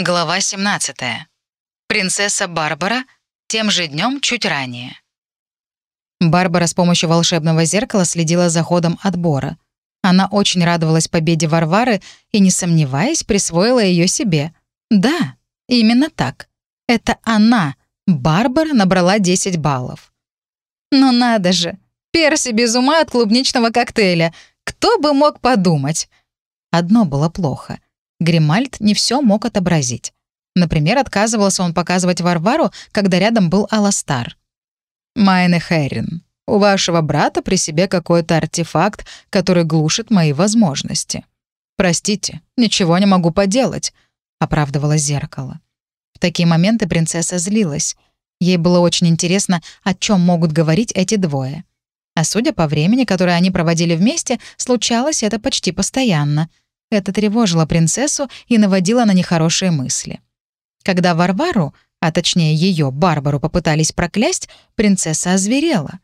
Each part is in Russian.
Глава 17. Принцесса Барбара тем же днем чуть ранее. Барбара с помощью волшебного зеркала следила за ходом отбора. Она очень радовалась победе Варвары и, не сомневаясь, присвоила ее себе. Да, именно так. Это она, Барбара, набрала 10 баллов. Но надо же, Перси без ума от клубничного коктейля. Кто бы мог подумать? Одно было плохо — Гримальд не все мог отобразить. Например, отказывался он показывать Варвару, когда рядом был Аластар. «Майне Хэрин, у вашего брата при себе какой-то артефакт, который глушит мои возможности. Простите, ничего не могу поделать», — оправдывало зеркало. В такие моменты принцесса злилась. Ей было очень интересно, о чем могут говорить эти двое. А судя по времени, которое они проводили вместе, случалось это почти постоянно — это тревожило принцессу и наводило на нехорошие мысли. Когда Варвару, а точнее ее, Барбару, попытались проклясть, принцесса озверела.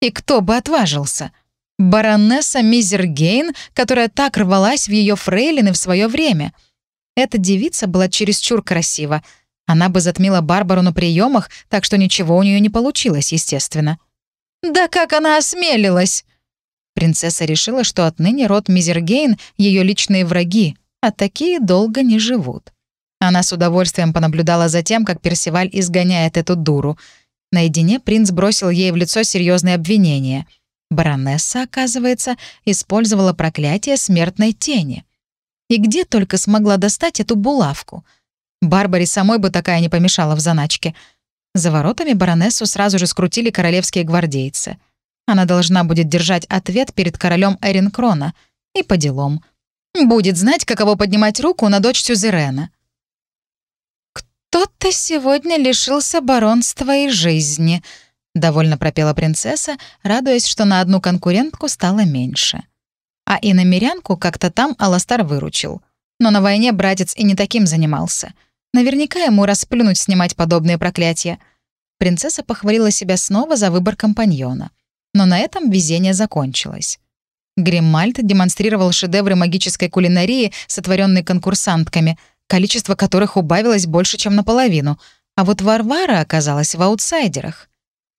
И кто бы отважился? Баронесса Мизергейн, которая так рвалась в ее фрейлины в свое время. Эта девица была чересчур красива. Она бы затмила Барбару на приемах, так что ничего у нее не получилось, естественно. «Да как она осмелилась!» Принцесса решила, что отныне род Мизергейн — ее личные враги, а такие долго не живут. Она с удовольствием понаблюдала за тем, как Персиваль изгоняет эту дуру. Наедине принц бросил ей в лицо серьезные обвинения. Баронесса, оказывается, использовала проклятие смертной тени. И где только смогла достать эту булавку? Барбаре самой бы такая не помешала в заначке. За воротами баронессу сразу же скрутили королевские гвардейцы — она должна будет держать ответ перед королем Эринкрона. И по делам. Будет знать, каково поднимать руку на дочь Сюзерена. «Кто-то сегодня лишился баронства и жизни», — довольно пропела принцесса, радуясь, что на одну конкурентку стало меньше. А и на мирянку как-то там Аластар выручил. Но на войне братец и не таким занимался. Наверняка ему расплюнуть снимать подобные проклятия. Принцесса похвалила себя снова за выбор компаньона. Но на этом везение закончилось. Гриммальд демонстрировал шедевры магической кулинарии, сотворенные конкурсантками, количество которых убавилось больше, чем наполовину, а вот Варвара оказалась в аутсайдерах.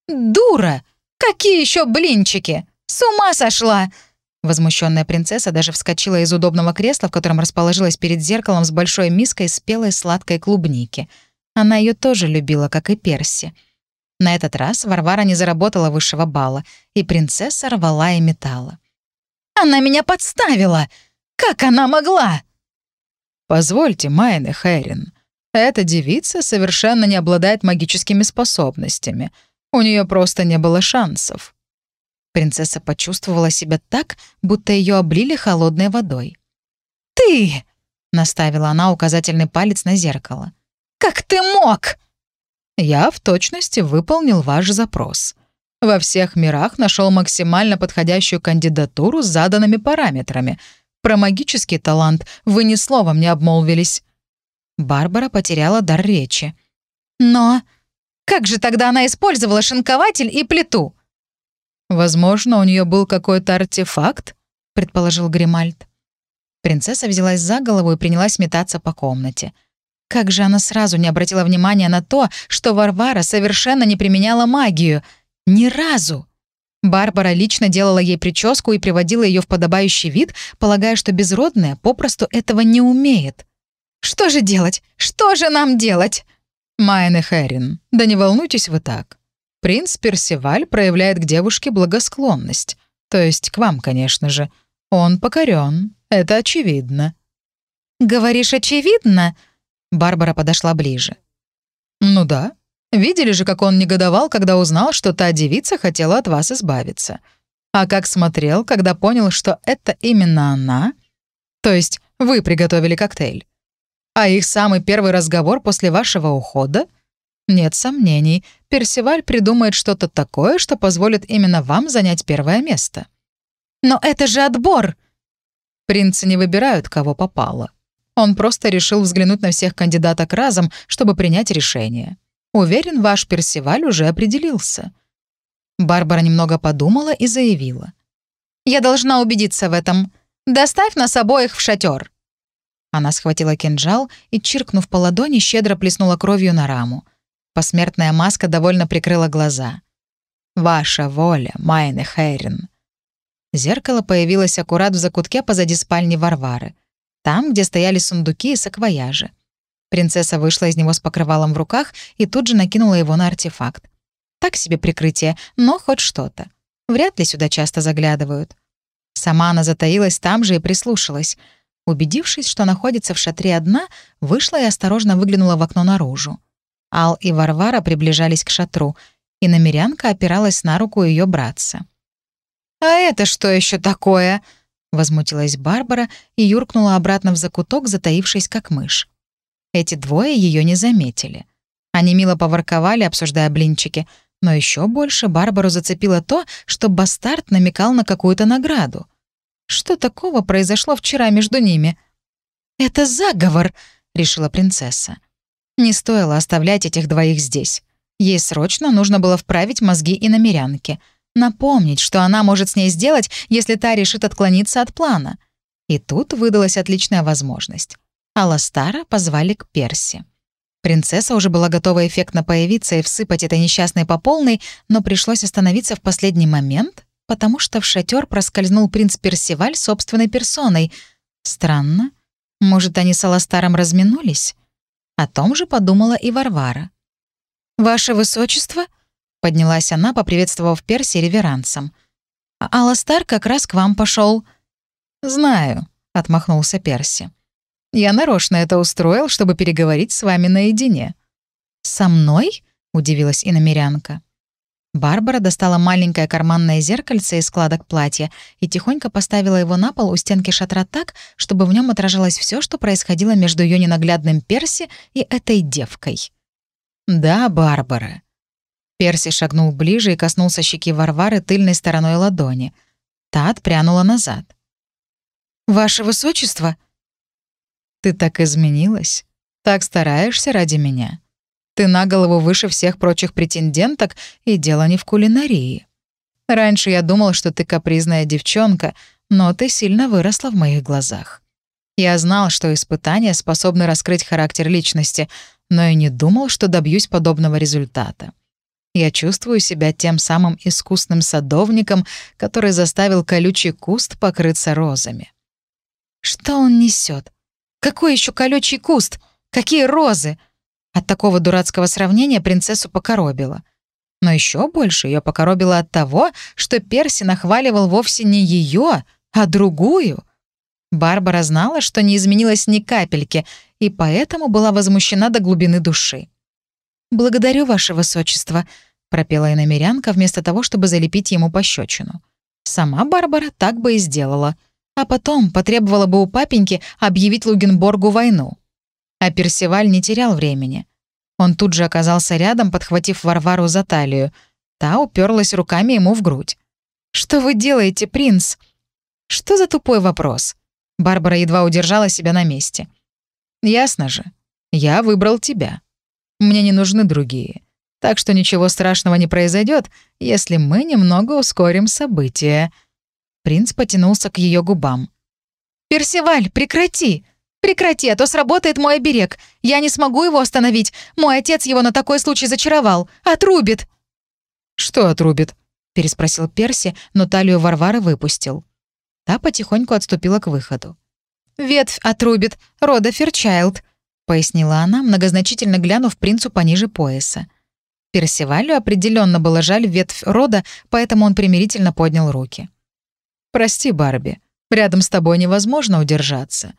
«Дура! Какие еще блинчики? С ума сошла!» Возмущенная принцесса даже вскочила из удобного кресла, в котором расположилась перед зеркалом с большой миской спелой сладкой клубники. Она ее тоже любила, как и Перси. На этот раз Варвара не заработала высшего балла, и принцесса рвала и металла. «Она меня подставила! Как она могла?» «Позвольте, Майне Хэрин, эта девица совершенно не обладает магическими способностями. У нее просто не было шансов». Принцесса почувствовала себя так, будто ее облили холодной водой. «Ты!» — наставила она указательный палец на зеркало. «Как ты мог?» Я в точности выполнил ваш запрос. Во всех мирах нашел максимально подходящую кандидатуру с заданными параметрами. Про магический талант вы ни словом не обмолвились». Барбара потеряла дар речи. «Но как же тогда она использовала шинкователь и плиту?» «Возможно, у нее был какой-то артефакт», — предположил Гримальд. Принцесса взялась за голову и принялась метаться по комнате. Как же она сразу не обратила внимания на то, что Варвара совершенно не применяла магию. Ни разу. Барбара лично делала ей прическу и приводила ее в подобающий вид, полагая, что безродная попросту этого не умеет. «Что же делать? Что же нам делать?» «Майне Хэрин, да не волнуйтесь вы так. Принц Персиваль проявляет к девушке благосклонность. То есть к вам, конечно же. Он покорен, это очевидно». «Говоришь, очевидно?» Барбара подошла ближе. «Ну да. Видели же, как он негодовал, когда узнал, что та девица хотела от вас избавиться. А как смотрел, когда понял, что это именно она? То есть вы приготовили коктейль. А их самый первый разговор после вашего ухода? Нет сомнений, Персиваль придумает что-то такое, что позволит именно вам занять первое место. Но это же отбор! Принцы не выбирают, кого попало. Он просто решил взглянуть на всех кандидаток разом, чтобы принять решение. Уверен, ваш Персиваль уже определился». Барбара немного подумала и заявила. «Я должна убедиться в этом. Доставь нас обоих в шатер. Она схватила кинжал и, чиркнув по ладони, щедро плеснула кровью на раму. Посмертная маска довольно прикрыла глаза. «Ваша воля, Майне Хейрен». Зеркало появилось аккурат в закутке позади спальни Варвары. Там, где стояли сундуки и саквояжи. Принцесса вышла из него с покрывалом в руках и тут же накинула его на артефакт. Так себе прикрытие, но хоть что-то. Вряд ли сюда часто заглядывают. Сама она затаилась там же и прислушалась. Убедившись, что находится в шатре одна, вышла и осторожно выглянула в окно наружу. Ал и Варвара приближались к шатру, и намерянка опиралась на руку ее братца. «А это что еще такое?» — возмутилась Барбара и юркнула обратно в закуток, затаившись как мышь. Эти двое ее не заметили. Они мило поворковали, обсуждая блинчики, но еще больше Барбару зацепило то, что бастард намекал на какую-то награду. Что такого произошло вчера между ними? «Это заговор», — решила принцесса. Не стоило оставлять этих двоих здесь. Ей срочно нужно было вправить мозги и намерянки, напомнить, что она может с ней сделать, если та решит отклониться от плана. И тут выдалась отличная возможность. Аластара позвали к Перси. Принцесса уже была готова эффектно появиться и всыпать этой несчастной по полной, но пришлось остановиться в последний момент, потому что в шатер проскользнул принц Персиваль собственной персоной. Странно. Может, они с Аластаром разминулись? О том же подумала и Варвара. «Ваше высочество?» — поднялась она, поприветствовав Перси реверансом. «А как раз к вам пошел. «Знаю», — отмахнулся Перси. Я нарочно это устроил, чтобы переговорить с вами наедине». «Со мной?» — удивилась иномерянка. Барбара достала маленькое карманное зеркальце из складок платья и тихонько поставила его на пол у стенки шатра так, чтобы в нем отражалось все, что происходило между ее ненаглядным Перси и этой девкой. «Да, Барбара». Перси шагнул ближе и коснулся щеки Варвары тыльной стороной ладони. Та отпрянула назад. «Ваше высочество!» Ты так изменилась. Так стараешься ради меня. Ты на голову выше всех прочих претенденток, и дело не в кулинарии. Раньше я думал, что ты капризная девчонка, но ты сильно выросла в моих глазах. Я знал, что испытания способны раскрыть характер личности, но и не думал, что добьюсь подобного результата. Я чувствую себя тем самым искусным садовником, который заставил колючий куст покрыться розами. Что он несет? Какой еще колючий куст? Какие розы? От такого дурацкого сравнения принцессу покоробило. Но еще больше ее покоробило от того, что Перси нахваливал вовсе не ее, а другую. Барбара знала, что не изменилась ни капельки, и поэтому была возмущена до глубины души. «Благодарю, ваше высочество», — пропела иномерянка вместо того, чтобы залепить ему пощечину. Сама Барбара так бы и сделала — а потом потребовала бы у папеньки объявить Лугенборгу войну. А Персиваль не терял времени. Он тут же оказался рядом, подхватив Варвару за талию. Та уперлась руками ему в грудь. «Что вы делаете, принц?» «Что за тупой вопрос?» Барбара едва удержала себя на месте. «Ясно же. Я выбрал тебя. Мне не нужны другие. Так что ничего страшного не произойдет, если мы немного ускорим события», Принц потянулся к ее губам. «Персиваль, прекрати! Прекрати, а то сработает мой оберег. Я не смогу его остановить. Мой отец его на такой случай зачаровал. Отрубит!» «Что отрубит?» — переспросил Перси, но талию Варвары выпустил. Та потихоньку отступила к выходу. «Ветвь отрубит, рода Ферчайлд», — пояснила она, многозначительно глянув принцу пониже пояса. Персивалю определенно было жаль ветвь рода, поэтому он примирительно поднял руки. «Прости, Барби, рядом с тобой невозможно удержаться.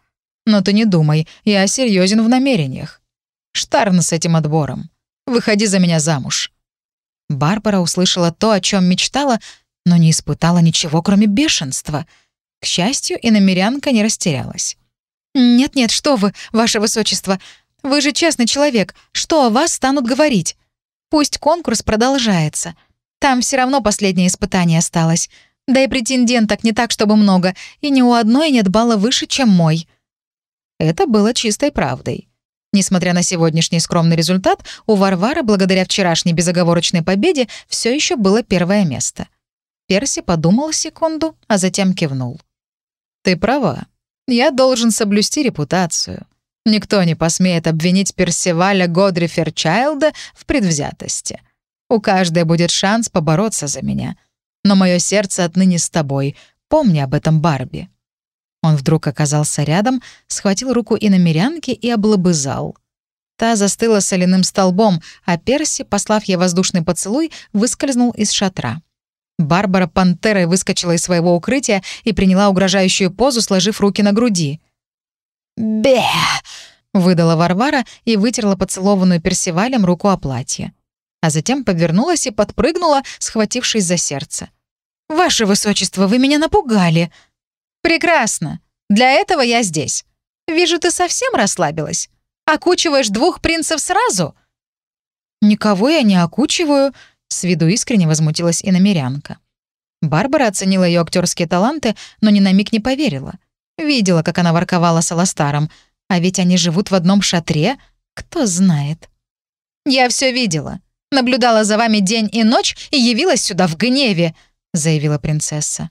Но ты не думай, я серьезен в намерениях. Штарн с этим отбором. Выходи за меня замуж». Барбара услышала то, о чем мечтала, но не испытала ничего, кроме бешенства. К счастью, и намерянка не растерялась. «Нет-нет, что вы, ваше высочество, вы же честный человек, что о вас станут говорить? Пусть конкурс продолжается. Там все равно последнее испытание осталось. Да и претенденток не так, чтобы много, и ни у одной нет балла выше, чем мой». Это было чистой правдой. Несмотря на сегодняшний скромный результат, у Варвары, благодаря вчерашней безоговорочной победе, все еще было первое место. Перси подумал секунду, а затем кивнул. «Ты права. Я должен соблюсти репутацию. Никто не посмеет обвинить Персиваля Годри Ферчайлда в предвзятости. У каждой будет шанс побороться за меня. Но мое сердце отныне с тобой. Помни об этом, Барби». Он вдруг оказался рядом, схватил руку иномерянки и облобызал. Та застыла соляным столбом, а Перси, послав ей воздушный поцелуй, выскользнул из шатра. Барбара пантерой выскочила из своего укрытия и приняла угрожающую позу, сложив руки на груди. «Бе!» — выдала Варвара и вытерла поцелованную Персивалем руку о платье. А затем повернулась и подпрыгнула, схватившись за сердце. «Ваше высочество, вы меня напугали!» «Прекрасно! Для этого я здесь. Вижу, ты совсем расслабилась. Окучиваешь двух принцев сразу?» «Никого я не окучиваю», — с виду искренне возмутилась иномерянка. Барбара оценила ее актерские таланты, но ни на миг не поверила. Видела, как она ворковала с Аластаром. А ведь они живут в одном шатре. Кто знает. «Я все видела. Наблюдала за вами день и ночь и явилась сюда в гневе», — заявила принцесса.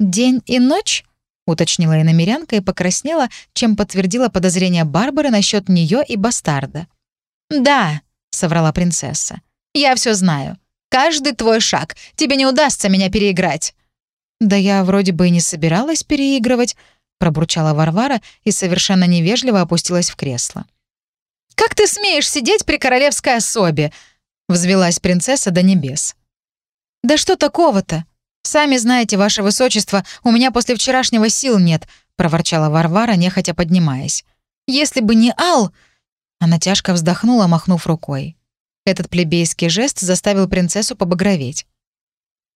«День и ночь?» — уточнила иномерянка и покраснела, чем подтвердила подозрение Барбары насчет нее и бастарда. «Да», — соврала принцесса. «Я все знаю. Каждый твой шаг. Тебе не удастся меня переиграть». «Да я вроде бы и не собиралась переигрывать», — пробурчала Варвара и совершенно невежливо опустилась в кресло. «Как ты смеешь сидеть при королевской особе?» — взвелась принцесса до небес. «Да что такого-то? Сами знаете, ваше высочество, у меня после вчерашнего сил нет», — проворчала Варвара, нехотя поднимаясь. «Если бы не Ал...» Она тяжко вздохнула, махнув рукой. Этот плебейский жест заставил принцессу побагроветь.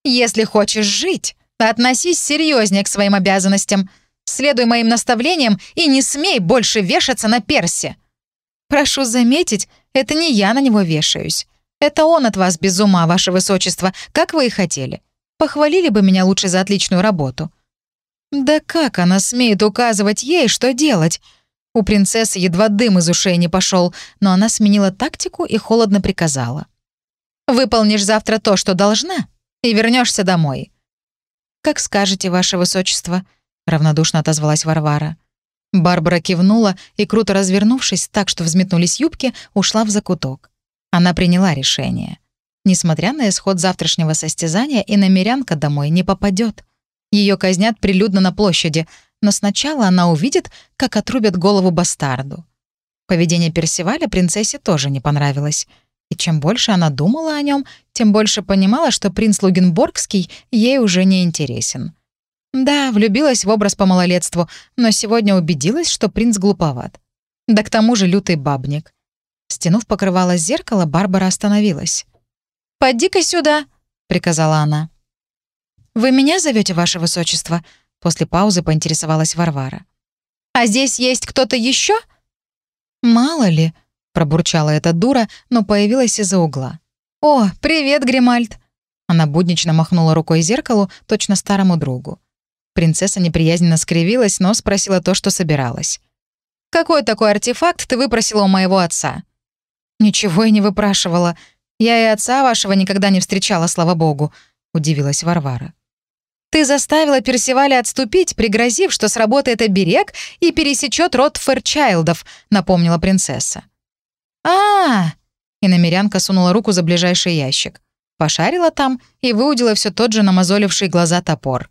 «Если хочешь жить, относись серьезнее к своим обязанностям. Следуй моим наставлениям и не смей больше вешаться на персе». «Прошу заметить, это не я на него вешаюсь. Это он от вас без ума, ваше высочество, как вы и хотели. Похвалили бы меня лучше за отличную работу». «Да как она смеет указывать ей, что делать?» У принцессы едва дым из ушей не пошел, но она сменила тактику и холодно приказала. «Выполнишь завтра то, что должна, и вернешься домой». «Как скажете, ваше высочество», — равнодушно отозвалась Варвара. Барбара кивнула и, круто развернувшись так, что взметнулись юбки, ушла в закуток. Она приняла решение. Несмотря на исход завтрашнего состязания, и намерянка домой не попадет. Ее казнят прилюдно на площади, но сначала она увидит, как отрубят голову бастарду. Поведение Персиваля принцессе тоже не понравилось. И чем больше она думала о нем, тем больше понимала, что принц Лугенборгский ей уже не интересен. Да, влюбилась в образ по малолетству, но сегодня убедилась, что принц глуповат. Да к тому же лютый бабник. Стянув покрывало зеркало, Барбара остановилась. «Поди-ка сюда», — приказала она. «Вы меня зовете, ваше высочество?» После паузы поинтересовалась Варвара. «А здесь есть кто-то еще? «Мало ли», — пробурчала эта дура, но появилась из-за угла. «О, привет, Гримальд!» Она буднично махнула рукой зеркалу, точно старому другу. Принцесса неприязненно скривилась, но спросила то, что собиралась. «Какой такой артефакт ты выпросила у моего отца?» «Ничего я не выпрашивала. Я и отца вашего никогда не встречала, слава богу», — удивилась Варвара. «Ты заставила Персиваля отступить, пригрозив, что сработает оберег и пересечет род Фэрчайлдов», — напомнила принцесса. а, -а, -а И намерянка сунула руку за ближайший ящик. Пошарила там и выудила все тот же намазоливший глаза топор.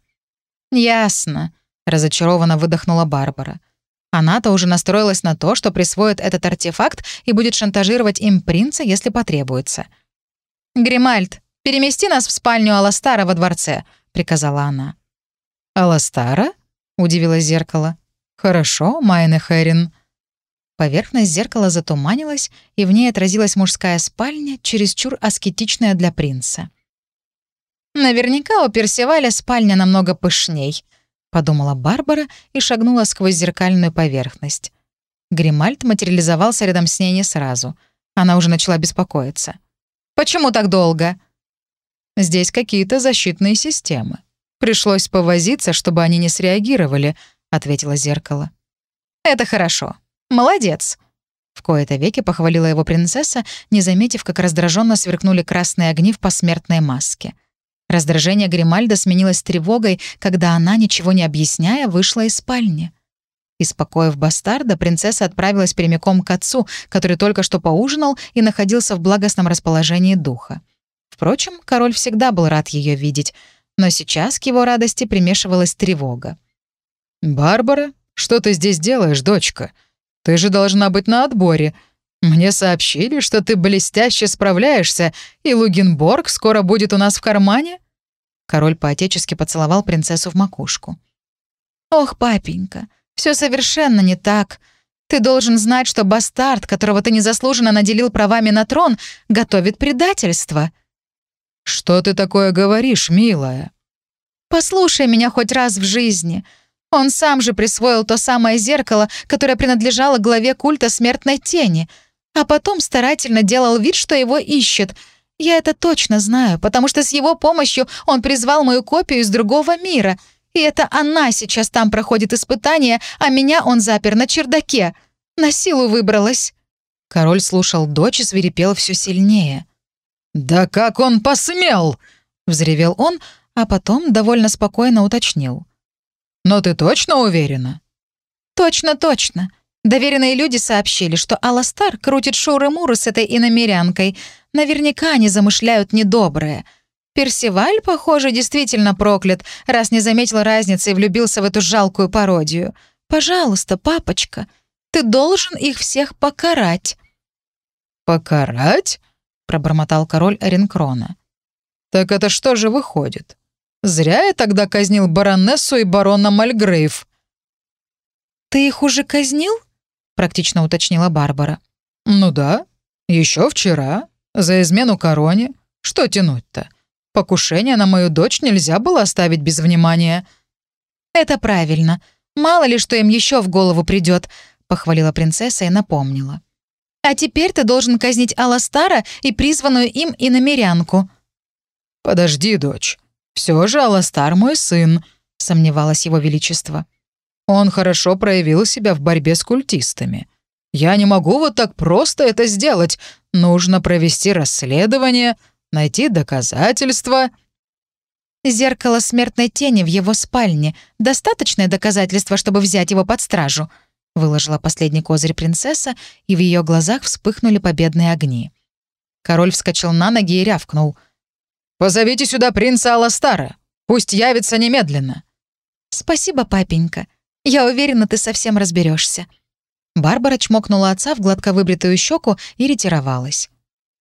«Ясно», — разочарованно выдохнула Барбара. Она-то уже настроилась на то, что присвоит этот артефакт и будет шантажировать им принца, если потребуется. «Гримальд, перемести нас в спальню Аластара во дворце», — приказала она. «Аластара?» — удивилось зеркало. «Хорошо, Майна Хэрин». Поверхность зеркала затуманилась, и в ней отразилась мужская спальня, чересчур аскетичная для принца. Наверняка у Персиваля спальня намного пышней, подумала Барбара и шагнула сквозь зеркальную поверхность. Гримальд материализовался рядом с ней не сразу. Она уже начала беспокоиться. «Почему так долго?» «Здесь какие-то защитные системы. Пришлось повозиться, чтобы они не среагировали», — ответило зеркало. «Это хорошо. Молодец». В кои-то веки похвалила его принцесса, не заметив, как раздраженно сверкнули красные огни в посмертной маске — Раздражение Гримальда сменилось тревогой, когда она, ничего не объясняя, вышла из спальни. Испокоив бастарда, принцесса отправилась прямиком к отцу, который только что поужинал и находился в благостном расположении духа. Впрочем, король всегда был рад ее видеть, но сейчас к его радости примешивалась тревога. «Барбара, что ты здесь делаешь, дочка? Ты же должна быть на отборе. Мне сообщили, что ты блестяще справляешься, и Лугенборг скоро будет у нас в кармане?» Король поотечески поцеловал принцессу в макушку. «Ох, папенька, все совершенно не так. Ты должен знать, что бастард, которого ты незаслуженно наделил правами на трон, готовит предательство». «Что ты такое говоришь, милая?» «Послушай меня хоть раз в жизни. Он сам же присвоил то самое зеркало, которое принадлежало главе культа смертной тени, а потом старательно делал вид, что его ищет. Я это точно знаю, потому что с его помощью он призвал мою копию из другого мира — и это она сейчас там проходит испытание, а меня он запер на чердаке. На силу выбралась». Король слушал дочь и свирепел все сильнее. «Да как он посмел!» — взревел он, а потом довольно спокойно уточнил. «Но ты точно уверена?» «Точно, точно. Доверенные люди сообщили, что Аластар крутит шуры-муры с этой иномерянкой. Наверняка они замышляют недоброе. Персиваль, похоже, действительно проклят, раз не заметил разницы и влюбился в эту жалкую пародию. Пожалуйста, папочка, ты должен их всех покарать». «Покарать?» — пробормотал король Оренкрона. «Так это что же выходит? Зря я тогда казнил баронессу и барона Мальгрейв». «Ты их уже казнил?» — практично уточнила Барбара. «Ну да, еще вчера, за измену короне. Что тянуть-то? Покушение на мою дочь нельзя было оставить без внимания». «Это правильно. Мало ли, что им еще в голову придет, похвалила принцесса и напомнила. «А теперь ты должен казнить Аластара и призванную им иномерянку». «Подожди, дочь. Все же Аластар мой сын», — сомневалось его величество. «Он хорошо проявил себя в борьбе с культистами. Я не могу вот так просто это сделать. Нужно провести расследование, найти доказательства». «Зеркало смертной тени в его спальне. Достаточное доказательство, чтобы взять его под стражу», — выложила последний козырь принцесса, и в ее глазах вспыхнули победные огни. Король вскочил на ноги и рявкнул. «Позовите сюда принца Аластара. Пусть явится немедленно». «Спасибо, папенька. Я уверена, ты совсем разберешься. Барбара чмокнула отца в гладко выбритую щеку и ретировалась.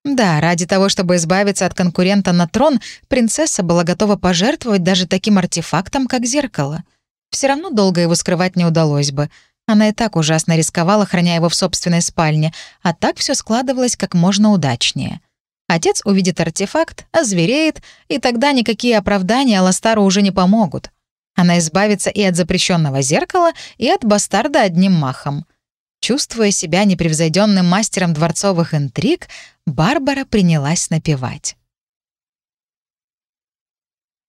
Да, ради того, чтобы избавиться от конкурента на трон, принцесса была готова пожертвовать даже таким артефактом, как зеркало. Все равно долго его скрывать не удалось бы. Она и так ужасно рисковала, храня его в собственной спальне, а так все складывалось как можно удачнее. Отец увидит артефакт, озвереет, и тогда никакие оправдания Аластару уже не помогут. Она избавится и от запрещенного зеркала, и от бастарда одним махом. Чувствуя себя непревзойденным мастером дворцовых интриг, Барбара принялась напевать.